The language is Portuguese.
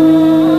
Música